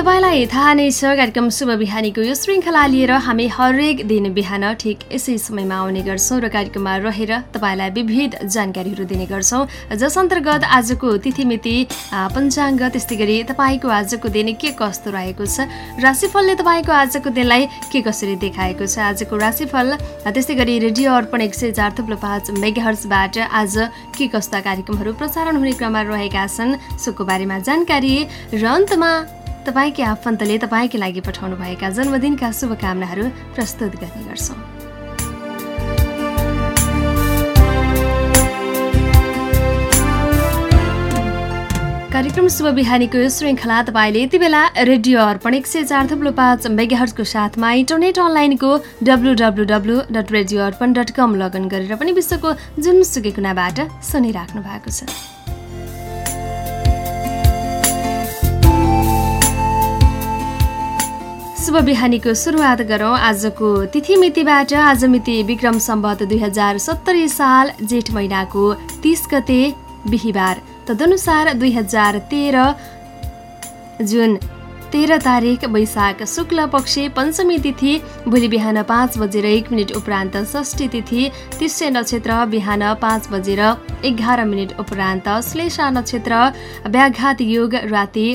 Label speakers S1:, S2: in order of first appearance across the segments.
S1: तपाईँलाई थाहा नै छ कार्यक्रम शुभ बिहानीको यो श्रृङ्खला लिएर हामी हरेक दिन बिहान ठिक यसै समयमा आउने गर्छौँ र कार्यक्रममा रहेर तपाईँलाई विविध जानकारीहरू दिने गर्छौँ। जस अन्तर्गत आजको तिथिमिति पञ्चाङ्ग त्यस्तै गरी तपाईँको आजको दिन के कस्तो रहेको छ राशिफलले तपाईँको आजको दिनलाई के कसरी देखाएको छ आजको राशिफल त्यस्तै गरी रेडियो अर्पण एक सय चार थुप्रो पाँच मेगाहर्सबाट आज के कस्ता कार्यक्रमहरू प्रसारण हुने क्रममा रहेका छन् सोको बारेमा जानकारी र अन्तमा तपाईँकै आफन्तले तपाईँकै लागि पठाउनुभएका जन्मदिनका शुभकामनाहरू प्रस्तुत गर्ने गर्छौँ। कार्यक्रम शुभ बिहानीको यो श्रृङ्खला तपाईँले यति बेला रेडियो अर्पण एक सय चार थप्लो पाँच मेगाहरको साथमा इन्टरनेट अनलाइनको W W W dot radio Arpan dot com login गरेर पनि विश्वको जुनसुकै कुनाबाट सुनिराख्नु भएको छ। शुभ बिहानीको सुरुवात गरौँ। आजको तिथिमितिबाट आज मिति विक्रम सम्बत दुई हजार सत्तरी साल जेठ महिनाको तिस गते बिहिबार। तदनुसार दुई हजार तेह्र जुन तेह्र तारिक वैशाख शुक्ल पक्ष पञ्चमी तिथि भोलि बिहान पाँच बजेर एक मिनट उपरान्त षष्ठी तिथि तिस्से नक्षत्र बिहान पाँच बजेर एघार मिनट उपरान्त श्लेषा नक्षत्र व्याघात योग राति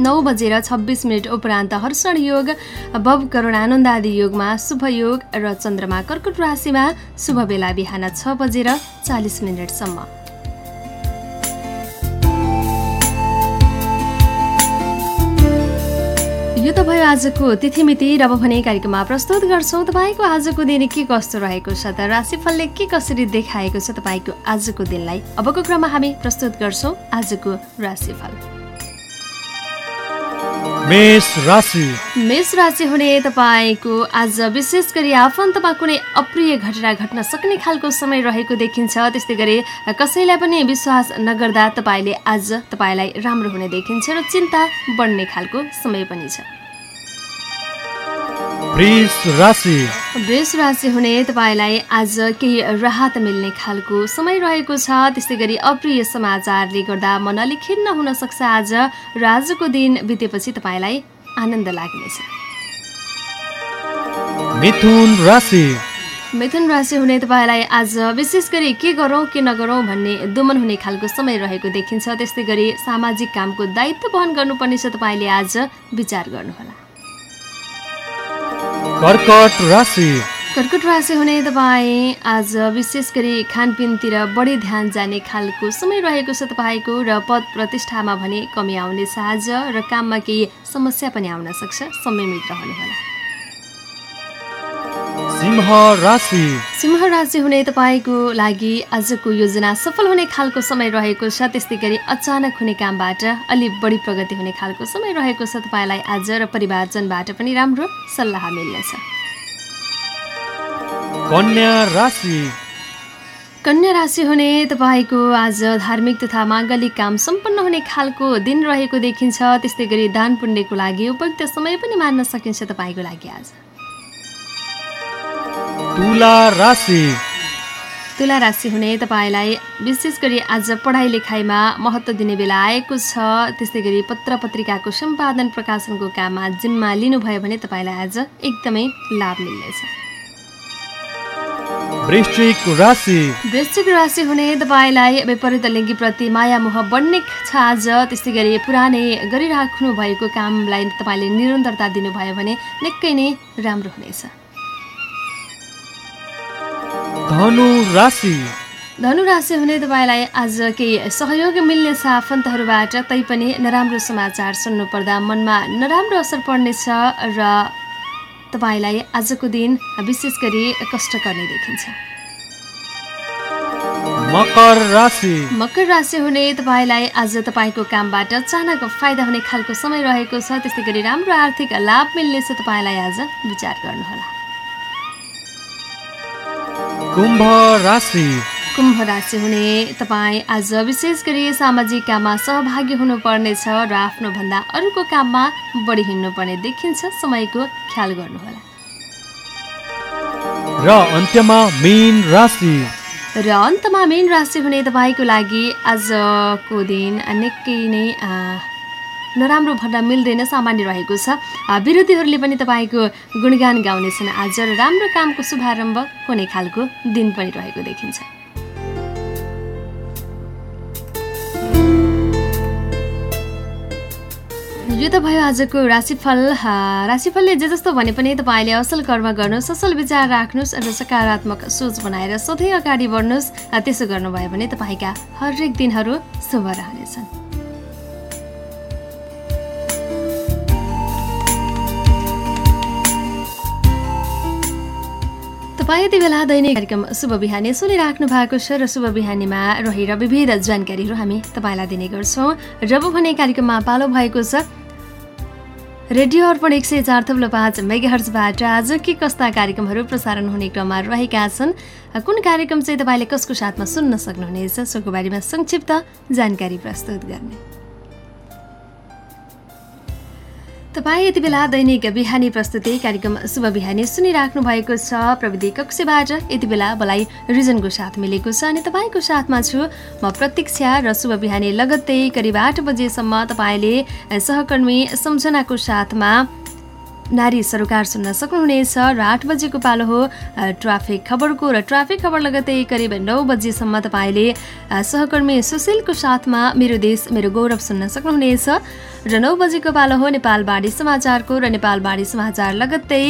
S1: नौ बजेर छब्बिस मिनट उपरान्त हर्षण योग बब करुणानन्दादि योगमा शुभ योग र चन्द्रमा कर्कट राशिमा शुभ बेला बिहान छ बजेर चालिस मिनटसम्म यो त भयो आजको तिथिमिति र अब भने कार्यक्रममा प्रस्तुत गर्छौँ। तपाईँको आजको दिन के कस्तो रहेको छ त? राशिफलले के कसरी देखाएको छ तपाईँको आजको दिनलाई? अबको क्रममा हामी प्रस्तुत गर्छौँ आजको राशिफल।
S2: मेष राशि।
S1: हुने तपाईँको आज विशेष गरी आफन्तमा कुनै अप्रिय घटना घट्न सक्ने खालको समय रहेको देखिन्छ। त्यस्तै गरी कसैलाई पनि विश्वास नगर्दा तपाईँले आज तपाईँलाई राम्रो हुने देखिन्छ र चिन्ता बढ्ने खालको समय पनि छ। वृष राशि। हुने तपाईँलाई आज केही राहत मिल्ने खालको समय रहेको छ। त्यस्तै गरी अप्रिय समाचारले गर्दा मन अलिक खिन्न हुन सक्छ आज। र आजको दिन बितेपछि तपाईँलाई आनन्द लाग्नेछ।
S2: मिथुन राशि।
S1: मिथुन राशि हुने तपाईँलाई आज विशेष गरी के गरौँ के नगरौँ भन्ने दुमन हुने खालको समय रहेको देखिन्छ। त्यस्तै गरी सामाजिक कामको दायित्व वहन गर्नुपर्नेछ तपाईँले आज। विचार गर्नुहोला।
S2: कर्कट राशि।
S1: कर्कट राशि हुने तपाईँ आज विशेष गरी खानपिनतिर बढी ध्यान जाने खालको समय रहेको छ तपाईँको र पद प्रतिष्ठामा भने कमी आउनेछ आज र काममा केही समस्या पनि आउन सक्छ। संयमित रहनुहोला
S2: सिंह राशि
S1: सिंह राशि हुने तपाईँको लागि आजको योजना सफल हुने खालको समय रहेको छ। त्यस्तै गरी अचानक हुने कामबाट अलिक बढी प्रगति हुने खालको समय रहेको छ। तपाईँलाई आज र परिवारजनबाट पनि राम्रो सल्लाह मिल्नेछ।
S2: कन्या राशि।
S1: कन्या राशि हुने तपाईँको आज धार्मिक तथा माङ्गलिक काम सम्पन्न हुने खालको दिन रहेको देखिन्छ। त्यस्तै गरी दान पुण्यको लागि उपयुक्त समय पनि मान्न सकिन्छ तपाईँको लागि आज।
S2: तुला राशि।
S1: तुला राशि हुने तपाईँलाई विशेष गरी आज पढाइ लेखाइमा महत्त्व दिने बेला आएको छ। त्यस्तै गरी पत्र पत्रिकाको सम्पादन प्रकाशनको काममा जिम्मा लिनुभयो भने तपाईँलाई आज एकदमै लाभ मिल्नेछ।
S2: वृश्चिक राशि।
S1: वृश्चिक राशि हुने तपाईँलाई विपरीत लिङ्गीप्रति माया मोह बढ्ने छ आज। त्यस्तै गरी पुरानै गरिराख्नु भएको कामलाई तपाईँले निरन्तरता दिनुभयो भने निकै नै राम्रो हुनेछ।
S2: धनु राशि।
S1: धनु राशि हुने तपाईँलाई आज केही सहयोग मिल्ने छ आफन्तहरूबाट तैपनि नराम्रो समाचार सुन्नु पर्दा मनमा नराम्रो असर पर्नेछ र तपाईँलाई आजको दिन विशेष गरी कष्ट गर्ने देखिन्छ।
S2: मकर राशि।
S1: मकर राशि हुने तपाईँलाई आज तपाईँको कामबाट अचानक फाइदा हुने खालको समय रहेको छ। त्यस्तै गरी राम्रो आर्थिक लाभ मिल्नेछ। तपाईँलाई आज विचार गर्नुहोला।
S2: कुम्भ राशि।
S1: कुम्भ राशि हुने तपाईँ आज विशेष गरी सामाजिक काममा सहभागी हुनुपर्नेछ र आफ्नोभन्दा अरूको काममा बढी हिँड्नुपर्ने देखिन्छ समयको ख्याल गर्नुहोला।
S2: र अन्त्यमा मेन राशि।
S1: र अन्तमा मेन राशि हुने तपाईँको लागि आजको दिन निकै नै नराम्रो भन्न मिल्दैन सामान्य रहेको छ। विरोधीहरूले पनि तपाईँको गुणगान गाउनेछन्। आज र राम्रो कामको शुभारम्भ हुने खालको दिन पनि रहेको देखिन्छ। यो त भयो आजको राशिफल। राशिफलले जे जस्तो भने पनि तपाईँले असल कर्म गर्नुहोस् असल विचार राख्नुहोस् र सकारात्मक सोच बनाएर सधैँ अगाडि बढ्नुहोस्। त्यसो गर्नुभयो भने तपाईँका हरेक दिनहरू शुभ रहनेछन्। तपाईँ यति बेला दैनिक कार्यक्रम शुभ बिहानी सुनिराख्नु भएको छ र शुभ बिहानीमा रहेर विविध जानकारीहरू हामी तपाईँलाई दिने गर्छौँ। जब भने कार्यक्रममा पालो भएको छ रेडियो अर्पण एक सय चार थप्लो पाँच मेगाहर्जबाट आज के कस्ता कार्यक्रमहरू प्रसारण हुने क्रममा रहेका छन्? कुन कार्यक्रम चाहिँ तपाईँले कसको साथमा सुन्न सक्नुहुनेछ? सोको बारेमा संक्षिप्त जानकारी प्रस्तुत गर्ने। तपाईँ यति बेला दैनिक बिहानी प्रस्तुति कार्यक्रम शुभ बिहानी सुनिराख्नु भएको छ। प्रविधि कक्षबाट यति बेला बलाई रिजनको साथ मिलेको छ अनि तपाईँको साथमा छु म प्रतीक्षा र शुभ बिहानी लगत्तै करिब आठ बजेसम्म तपाईँले सहकर्मी सम्झनाको साथमा नारी सरोकार सुन्न सक्नुहुनेछ र आठ बजेको पालो हो ट्राफिक खबरको र ट्राफिक खबर लगतै करिब नौ बजीसम्म तपाईँले सहकर्मी सुशीलको साथमा मेरो देश मेरो गौरव सुन्न सक्नुहुनेछ। र नौ बजेको पालो हो नेपाल बाढी समाचारको र नेपाल बाढी समाचार लगत्तै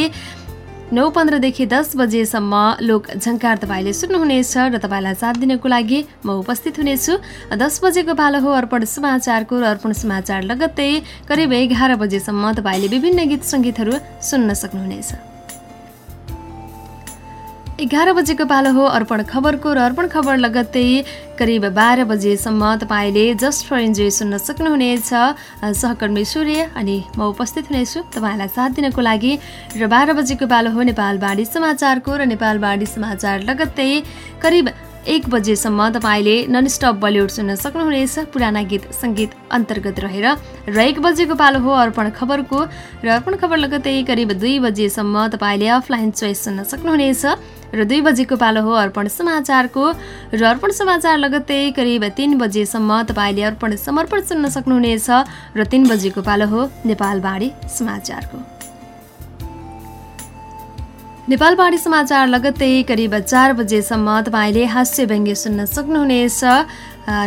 S1: नौ पन्ध्रदेखि दस बजेसम्म लोक झङ्कार तपाईँले सुन्नुहुनेछ र तपाईँलाई साथ दिनको लागि म उपस्थित हुनेछु। दस बजेको पालो हो अर्पण समाचारको र अर्पण समाचार लगत्तै करिब एघार बजेसम्म तपाईँले विभिन्न गीत सङ्गीतहरू सुन्न सक्नुहुनेछ। एघार बजेको पालो हो अर्पण खबरको र अर्पण खबर लगत्तै करिब बाह्र बजेसम्म तपाईँले जस्ट फर इन्जोय सुन्न सक्नुहुनेछ। सहकर्मी सूर्य अनि म उपस्थित हुनेछु तपाईँलाई साथ दिनको लागि र बाह्र बजेको पालो हो नेपाल बाढी समाचारको र नेपाल बाढी समाचार लगत्तै करिब एक बजेसम्म तपाईँले ननस्टप बलिउड सुन्न सक्नुहुनेछ। पुराना गीत सङ्गीत अन्तर्गत रहेर र एक बजेको पालो हो अर्पण खबरको र अर्पण खबर लगतै करिब दुई बजेसम्म तपाईँले अफलाइन चोइस सुन्न सक्नुहुनेछ। र दुई बजेको पालो हो अर्पण समाचारको र अर्पण समाचार लगत्तै करिब तिन बजेसम्म तपाईँले अर्पण समर्पण सुन्न सक्नुहुनेछ। र तिन बजेको पालो हो नेपाल बाढी समाचारको। नेपालबाडी समाचार लगत्तै करिब चार बजेसम्म तपाईँले हास्य व्यङ्ग्य सुन्न सक्नुहुनेछ।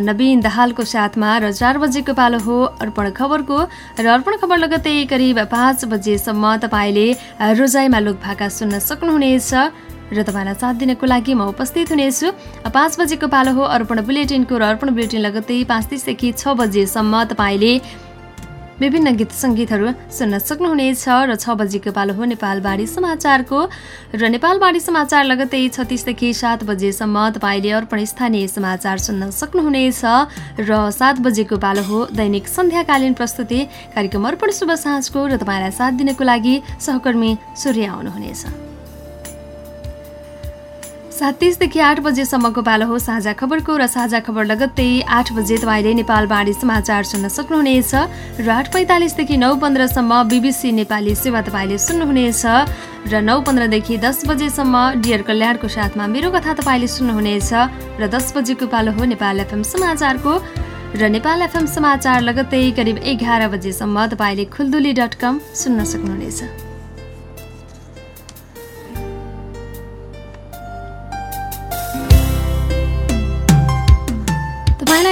S1: नवीन दाहालको साथमा र चार बजेको पालो हो अर्पण खबरको र अर्पण खबर लगत्तै करिब पाँच बजेसम्म तपाईँले रोजाइमा लोकभाका सुन्न सक्नुहुनेछ र तपाईँलाई साथ दिनको लागि म उपस्थित हुनेछु। पाँच बजेको पालो हो अर्पण बुलेटिनको र अर्पण बुलेटिन लगत्तै पाँच तिसदेखि छ बजेसम्म तपाईँले विभिन्न गीत सङ्गीतहरू सुन्न सक्नुहुनेछ र छ बजीको पालो हो नेपालबाडी समाचारको। र नेपालबाडी समाचार लगतै छत्तिसदेखि सात बजेसम्म तपाईँले अर्पण स्थानीय समाचार सुन्न सक्नुहुनेछ। र सात बजेको पालो हो दैनिक सन्ध्याकालीन प्रस्तुति। कार्यक्रम अर्पण शुभ साँझको र तपाईँलाई साथ दिनको लागि सहकर्मी सूर्य आउनुहुनेछ। सात तिसदेखि आठ बजेसम्मको पालो हो साझा खबरको र साझा खबर लगत्तै आठ बजे तपाईँले नेपाल बाढी समाचार सुन्न सक्नुहुनेछ र आठ पैँतालिसदेखि नौ पन्ध्रसम्म बिबिसी नेपाली सेवा तपाईँले सुन्नुहुनेछ र नौ पन्ध्रदेखि दस बजेसम्म डियर कल्याणको साथमा मेरो कथा तपाईँले सुन्नुहुनेछ र दस बजेको पालो हो नेपाल एफएम समाचारको र नेपाल एफएम समाचार लगत्तै करिब एघार बजेसम्म तपाईँले खुलदुली डट कम सुन्न सक्नुहुनेछ।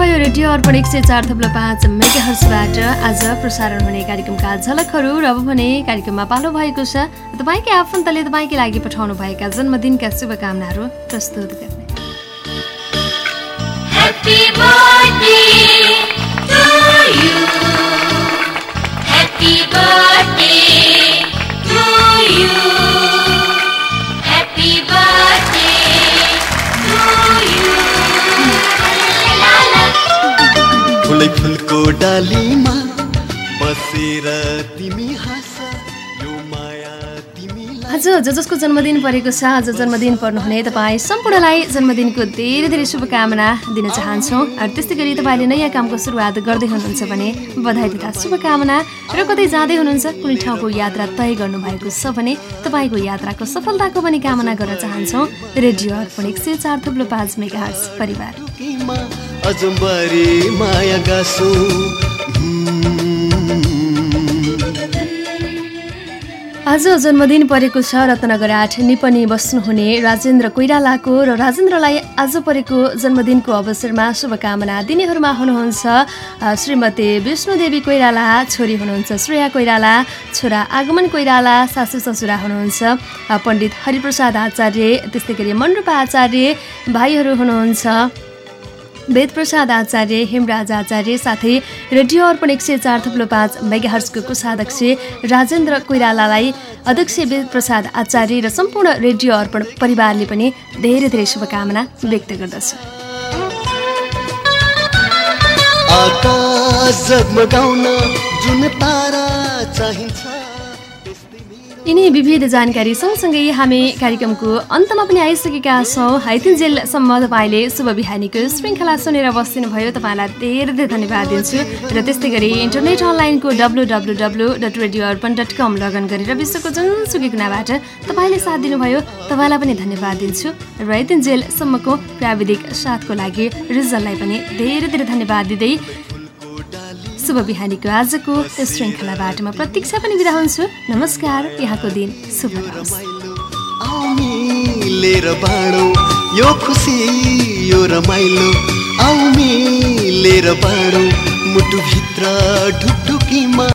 S1: यो त भयो रेडियो अर्पण एक सय चार थप्लो पाँच मेगा हर्सबाट आज प्रसारण हुने कार्यक्रमका झलकहरू र अब भने कार्यक्रममा पालो भएको छ तपाईँकै आफन्तले तपाईँकै लागि पठाउनु भएका जन्मदिनका शुभकामनाहरू प्रस्तुत गर्ने।
S3: डालीमा बसेर तिमी हाँस यो माया तिमीलाई
S1: आज जो जसको जन्मदिन परेको छ आज जन्मदिन पर्नुहुने तपाईँ सम्पूर्णलाई जन्मदिनको धेरै धेरै शुभकामना दिन चाहन्छौँ। र त्यस्तै गरी तपाईँले नयाँ कामको सुरुवात गर्दै हुनुहुन्छ भने बधाई तथा शुभकामना र कतै जाँदै हुनुहुन्छ कुनै ठाउँको यात्रा तय गर्नुभएको छ भने तपाईँको यात्राको सफलताको पनि कामना गर्न चाहन्छौँ। रेडियो अर्पण एक सय चार थुप्रो पाँच मेगा परिवार।
S3: अजम्बरी माया गाँसो।
S1: आज जन्मदिन परेको छ रत्नगर आठ निपनी बस्नुहुने राजेन्द्र कोइरालाको र राजेन्द्रलाई आज परेको जन्मदिनको अवसरमा शुभकामना दिनेहरूमा हुनुहुन्छ श्रीमती विष्णुदेवी कोइराला छोरी हुनुहुन्छ श्रेया कोइराला छोरा आगमन कोइराला सासू ससुरा हुनुहुन्छ पण्डित हरिप्रसाद आचार्य त्यस्तै गरी मण्डपा आचार्य भाइहरू हुनुहुन्छ। वेदप्रसाद आचार्य हेमराज आचार्य साथै रेडियो अर्पण एक सय चार थुप्लो पाँच मेगाहर्सको कोषाध्यक्ष राजेन्द्र कोइरालालाई अध्यक्ष वेदप्रसाद आचार्य र सम्पूर्ण रेडियो अर्पण परिवारले पनि धेरै धेरै शुभकामना व्यक्त गर्दछ।
S3: आकाश जगमगाउन जुन तारा चाहिन्छ।
S1: यिनी विविध जानकारी सँगसँगै हामी कार्यक्रमको अन्तमा पनि आइसकेका छौँ। हाइतिन्जेलसम्म तपाईँले शुभ बिहानीको श्रृङ्खला सुनेर बसिदिनु भयो तपाईँलाई धेरै धेरै धन्यवाद दिन्छु र त्यस्तै गरी इन्टरनेट अनलाइनको W W W dot radio Arpan dot com login गरेर विश्वको जुनसुकै कुनाबाट तपाईँले साथ दिनुभयो तपाईँलाई पनि धन्यवाद दिन्छु र हाइतिन्जेलसम्मको प्राविधिक साथको लागि रिजललाई पनि धेरै धेरै धन्यवाद दिँदै शुभ बिहानीको आजको श्रृङ्खलाबाट म प्रतीक्षा पनि बिदा हुन्छु। नमस्कार यहाँको दिन शुभ
S3: यो खुसी यो रमाइलो। बाँडौ मुटुभित्र ढुकढुकीमा